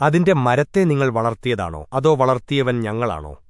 അതിന്റെ മരത്തെ നിങ്ങൾ വളർത്തിയതാണോ? അതോ വളർത്തിയവൻ ഞങ്ങളാണോ?